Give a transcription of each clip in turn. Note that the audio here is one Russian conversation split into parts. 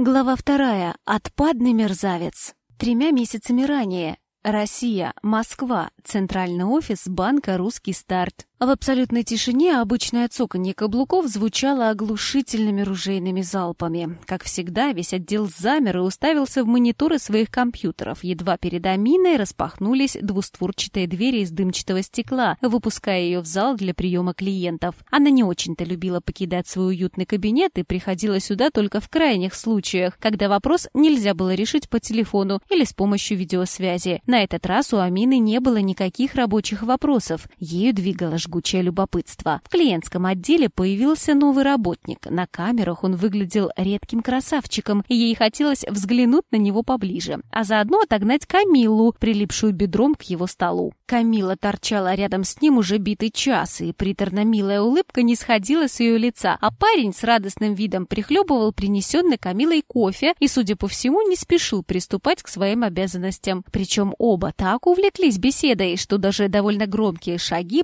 Глава вторая. Отпадный мерзавец. Тремя месяцами ранее. Россия, Москва, центральный офис банка «Русский старт». В абсолютной тишине обычное цоканье каблуков звучало оглушительными ружейными залпами. Как всегда, весь отдел замер и уставился в мониторы своих компьютеров. Едва перед Аминой распахнулись двустворчатые двери из дымчатого стекла, выпуская ее в зал для приема клиентов. Она не очень-то любила покидать свой уютный кабинет и приходила сюда только в крайних случаях, когда вопрос нельзя было решить по телефону или с помощью видеосвязи. На этот раз у Амины не было никаких рабочих вопросов. Ею двигало жгучее любопытство. В клиентском отделе появился новый работник. На камерах он выглядел редким красавчиком, и ей хотелось взглянуть на него поближе, а заодно отогнать Камилу, прилипшую бедром к его столу. Камила торчала рядом с ним уже битый час, и приторно-милая улыбка не сходила с ее лица, а парень с радостным видом прихлебывал принесенный Камилой кофе и, судя по всему, не спешил приступать к своим обязанностям. Причем оба так увлеклись беседой, что даже довольно громкие шаги,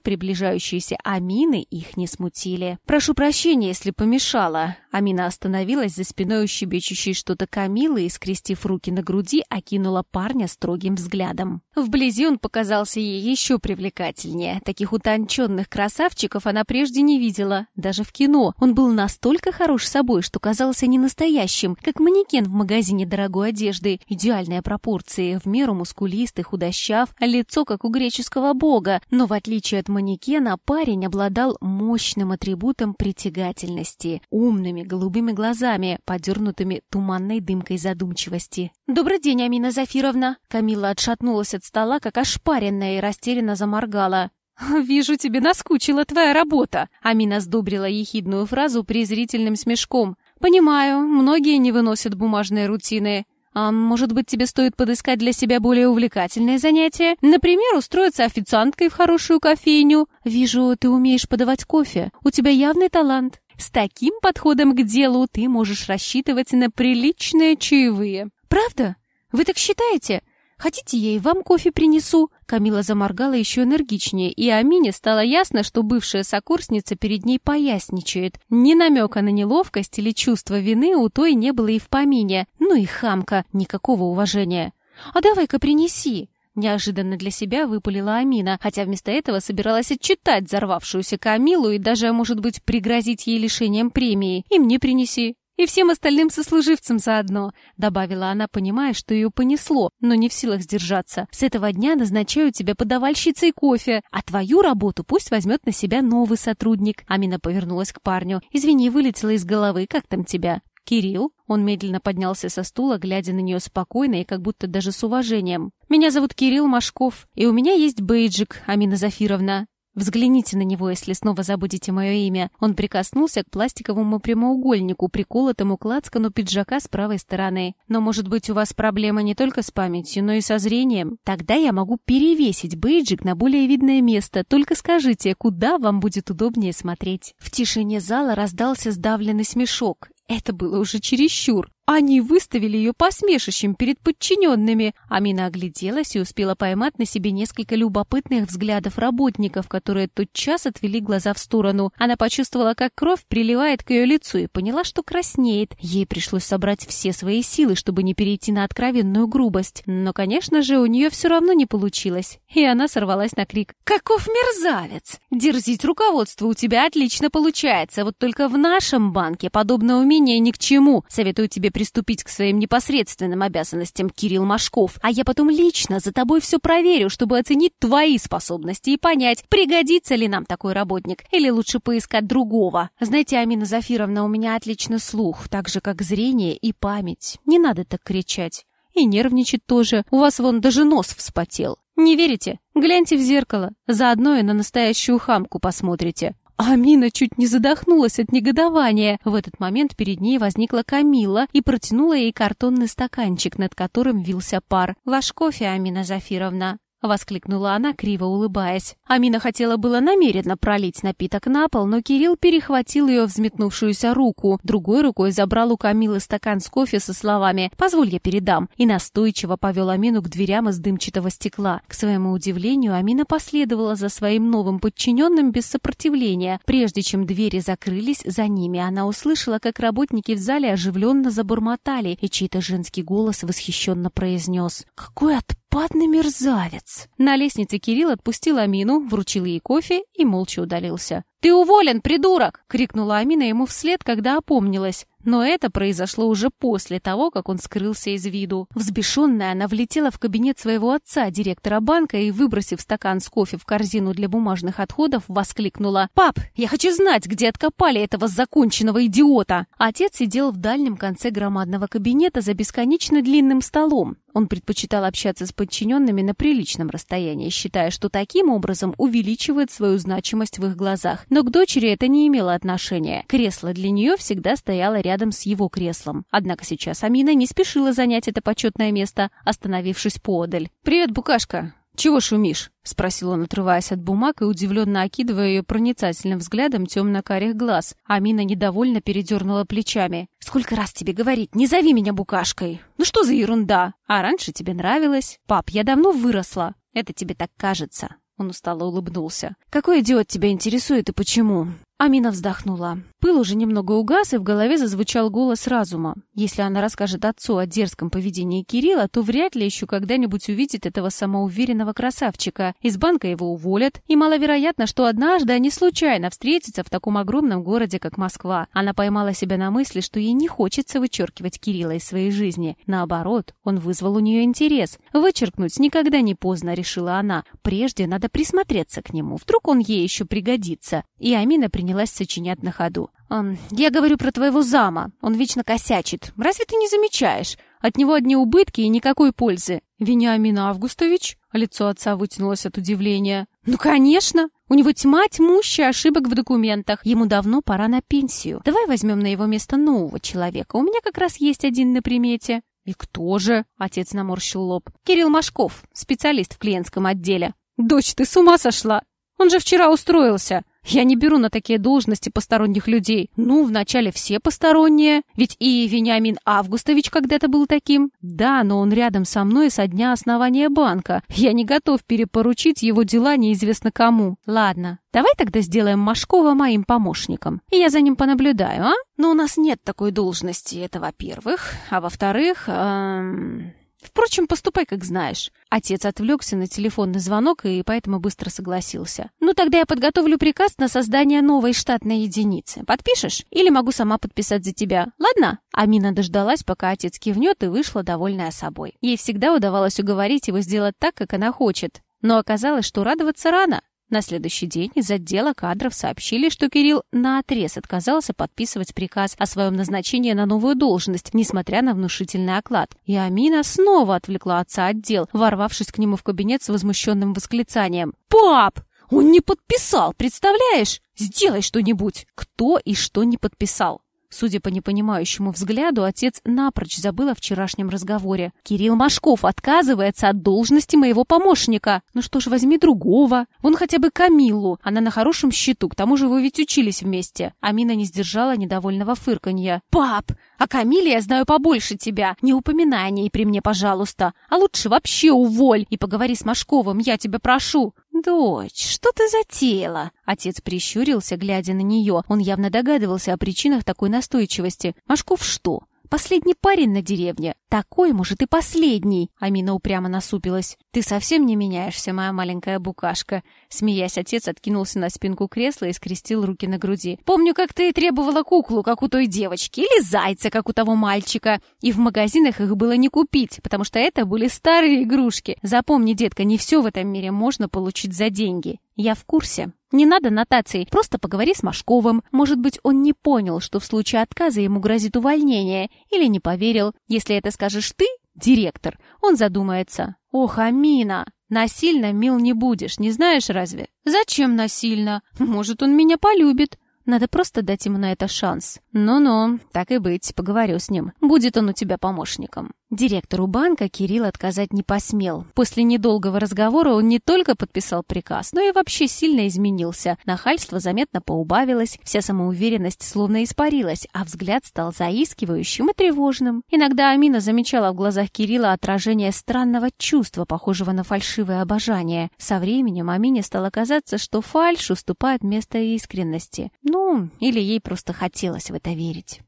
приближающиеся Амины, их не смутили. «Прошу прощения, если помешала». Амина остановилась за спиной щебечущей что-то Камилы и, скрестив руки на груди, окинула парня строгим взглядом. Вблизи он показался ей еще привлекательнее. Таких утонченных красавчиков она прежде не видела, даже в кино. Он был настолько хорош собой, что казался не настоящим, как манекен в магазине дорогой одежды. Идеальные пропорции, в меру мускулист и худощав, лицо как у греческого бога. Но в отличие от манекена, парень обладал мощным атрибутом притягательности, умными голубыми глазами, подернутыми туманной дымкой задумчивости. «Добрый день, Амина Зафировна!» Камила отшатнулась от стола, как ошпаренная, и растерянно заморгала. «Вижу, тебе наскучила твоя работа!» Амина сдобрила ехидную фразу презрительным смешком. «Понимаю, многие не выносят бумажные рутины. А может быть, тебе стоит подыскать для себя более увлекательное занятие? Например, устроиться официанткой в хорошую кофейню? Вижу, ты умеешь подавать кофе. У тебя явный талант. С таким подходом к делу ты можешь рассчитывать на приличные чаевые. Правда? Вы так считаете? Хотите, я и вам кофе принесу?» Камила заморгала еще энергичнее, и Амине стало ясно, что бывшая сокурсница перед ней поясничает. Ни намека на неловкость или чувство вины у той не было и в помине. Ну и хамка, никакого уважения. «А давай-ка принеси!» Неожиданно для себя выпалила Амина, хотя вместо этого собиралась отчитать взорвавшуюся Камилу и даже, может быть, пригрозить ей лишением премии. «И мне принеси!» «И всем остальным сослуживцам заодно», — добавила она, понимая, что ее понесло, но не в силах сдержаться. «С этого дня назначаю тебя подавальщицей кофе, а твою работу пусть возьмет на себя новый сотрудник». Амина повернулась к парню. «Извини, вылетела из головы. Как там тебя?» «Кирилл?» Он медленно поднялся со стула, глядя на нее спокойно и как будто даже с уважением. «Меня зовут Кирилл Машков, и у меня есть бейджик, Амина Зафировна. Взгляните на него, если снова забудете мое имя. Он прикоснулся к пластиковому прямоугольнику, приколотому к лацкану пиджака с правой стороны. Но, может быть, у вас проблема не только с памятью, но и со зрением? Тогда я могу перевесить бейджик на более видное место. Только скажите, куда вам будет удобнее смотреть. В тишине зала раздался сдавленный смешок. Это было уже чересчур. Они выставили ее посмешищем перед подчиненными. Амина огляделась и успела поймать на себе несколько любопытных взглядов работников, которые тотчас отвели глаза в сторону. Она почувствовала, как кровь приливает к ее лицу и поняла, что краснеет. Ей пришлось собрать все свои силы, чтобы не перейти на откровенную грубость. Но, конечно же, у нее все равно не получилось. И она сорвалась на крик. «Каков мерзавец! Дерзить руководству у тебя отлично получается, вот только в нашем банке подобное умение ни к чему. Советую тебе приступить к своим непосредственным обязанностям, Кирилл Машков, а я потом лично за тобой все проверю, чтобы оценить твои способности и понять, пригодится ли нам такой работник, или лучше поискать другого. Знаете, Амина Зафировна, у меня отличный слух, так же, как зрение и память. Не надо так кричать. И нервничать тоже. У вас вон даже нос вспотел. Не верите? Гляньте в зеркало. Заодно и на настоящую хамку посмотрите. Амина чуть не задохнулась от негодования. В этот момент перед ней возникла Камила и протянула ей картонный стаканчик, над которым вился пар. «Ваш кофе, Амина Зафировна». Воскликнула она, криво улыбаясь. Амина хотела было намеренно пролить напиток на пол, но Кирилл перехватил ее взметнувшуюся руку, другой рукой забрал у Камилы стакан с кофе со словами «Позволь, я передам», и настойчиво повел Амину к дверям из дымчатого стекла. К своему удивлению, Амина последовала за своим новым подчиненным без сопротивления. Прежде чем двери закрылись за ними, она услышала, как работники в зале оживленно забормотали, и чей-то женский голос восхищенно произнес «Какой отпадный мерзавец!» На лестнице Кирилл отпустил Амину, вручил ей кофе и молча удалился. «Ты уволен, придурок!» — крикнула Амина ему вслед, когда опомнилась. Но это произошло уже после того, как он скрылся из виду. Взбешенная, она влетела в кабинет своего отца, директора банка, и, выбросив стакан с кофе в корзину для бумажных отходов, воскликнула «Пап, я хочу знать, где откопали этого законченного идиота!» Отец сидел в дальнем конце громадного кабинета за бесконечно длинным столом. Он предпочитал общаться с подчиненными на приличном расстоянии, считая, что таким образом увеличивает свою значимость в их глазах. Но к дочери это не имело отношения. Кресло для нее всегда стояло рядом с его креслом. Однако сейчас Амина не спешила занять это почетное место, остановившись поодаль. «Привет, Букашка!» «Чего шумишь?» — спросил он, отрываясь от бумаг и удивленно окидывая ее проницательным взглядом темно-карих глаз. Амина недовольно передернула плечами. «Сколько раз тебе говорить, не зови меня букашкой! Ну что за ерунда? А раньше тебе нравилось? Пап, я давно выросла. Это тебе так кажется». Он устало улыбнулся. «Какой идиот тебя интересует и почему?» Амина вздохнула. Пыл уже немного угас, и в голове зазвучал голос разума. Если она расскажет отцу о дерзком поведении Кирилла, то вряд ли еще когда-нибудь увидит этого самоуверенного красавчика. Из банка его уволят, и маловероятно, что однажды они случайно встретятся в таком огромном городе, как Москва. Она поймала себя на мысли, что ей не хочется вычеркивать Кирилла из своей жизни. Наоборот, он вызвал у нее интерес. Вычеркнуть никогда не поздно, решила она. Прежде надо присмотреться к нему. Вдруг он ей еще пригодится. И Амина принялась сочинять на ходу. «Эм, «Я говорю про твоего зама. Он вечно косячит. Разве ты не замечаешь? От него одни убытки и никакой пользы». «Вениамин Августович?» Лицо отца вытянулось от удивления. «Ну, конечно! У него тьма тьмущая ошибок в документах. Ему давно пора на пенсию. Давай возьмем на его место нового человека. У меня как раз есть один на примете». «И кто же?» — отец наморщил лоб. «Кирилл Машков, специалист в клиентском отделе». «Дочь, ты с ума сошла? Он же вчера устроился. Я не беру на такие должности посторонних людей. Ну, вначале все посторонние. Ведь и Вениамин Августович когда-то был таким. Да, но он рядом со мной со дня основания банка. Я не готов перепоручить его дела неизвестно кому. Ладно, давай тогда сделаем Машкова моим помощником. И я за ним понаблюдаю, а? Но у нас нет такой должности, это во-первых. А во-вторых... Эм... Впрочем, поступай, как знаешь. Отец отвлекся на телефонный звонок и поэтому быстро согласился. Ну, тогда я подготовлю приказ на создание новой штатной единицы. Подпишешь? Или могу сама подписать за тебя? Ладно? Амина дождалась, пока отец кивнет и вышла довольная собой. Ей всегда удавалось уговорить его сделать так, как она хочет. Но оказалось, что радоваться рано. На следующий день из отдела кадров сообщили, что Кирилл наотрез отказался подписывать приказ о своем назначении на новую должность, несмотря на внушительный оклад. И Амина снова отвлекла отца от дел, ворвавшись к нему в кабинет с возмущенным восклицанием. «Пап! Он не подписал, представляешь? Сделай что-нибудь!» Кто и что не подписал? Судя по непонимающему взгляду, отец напрочь забыл о вчерашнем разговоре. «Кирилл Машков отказывается от должности моего помощника. Ну что ж, возьми другого. Вон хотя бы Камилу. Она на хорошем счету, к тому же вы ведь учились вместе». Амина не сдержала недовольного фырканья. «Пап, о Камиле я знаю побольше тебя. Не упоминай о ней при мне, пожалуйста. А лучше вообще уволь и поговори с Машковым, я тебя прошу». «Дочь, что ты затеяла?» Отец прищурился, глядя на нее. Он явно догадывался о причинах такой настойчивости. «Машков что? Последний парень на деревне. Такой, может, и последний. Амина упрямо насупилась. Ты совсем не меняешься, моя маленькая букашка. Смеясь, отец откинулся на спинку кресла и скрестил руки на груди. Помню, как ты требовала куклу, как у той девочки, или зайца, как у того мальчика. И в магазинах их было не купить, потому что это были старые игрушки. Запомни, детка, не все в этом мире можно получить за деньги. Я в курсе. Не надо нотаций, просто поговори с Машковым. Может быть, он не понял, что в случае отказа ему грозит увольнение, или не поверил. Если это скажешь ты, директор, он задумается. Ох, Амина, насильно мил не будешь, не знаешь разве? Зачем насильно? Может, он меня полюбит. Надо просто дать ему на это шанс. Ну-ну, так и быть, поговорю с ним. Будет он у тебя помощником. Директору банка Кирилл отказать не посмел. После недолгого разговора он не только подписал приказ, но и вообще сильно изменился. Нахальство заметно поубавилось, вся самоуверенность словно испарилась, а взгляд стал заискивающим и тревожным. Иногда Амина замечала в глазах Кирилла отражение странного чувства, похожего на фальшивое обожание. Со временем Амине стало казаться, что фальшь уступает место искренности. Ну, или ей просто хотелось в это верить.